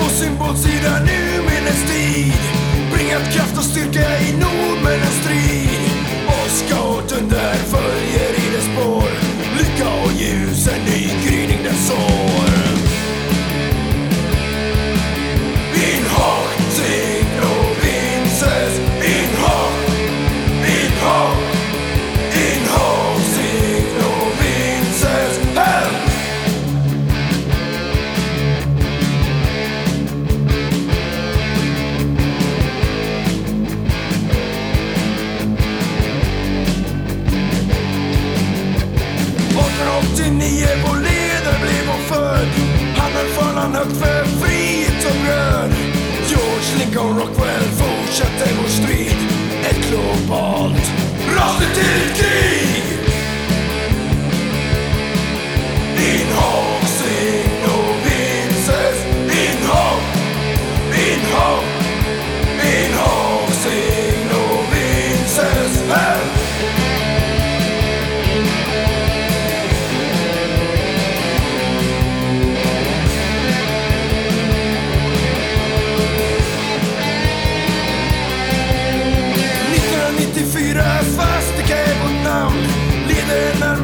på symbolsidan nu minnes tid Bringat kraft och styrka. 89 vår ledare blev vår född. Han höll fanan högt för frihet och bröd George Lincoln Rockwell fortsatte vår strid. Ett globalt rasligt till krig. Fyra svastika är vårt namn. Leder en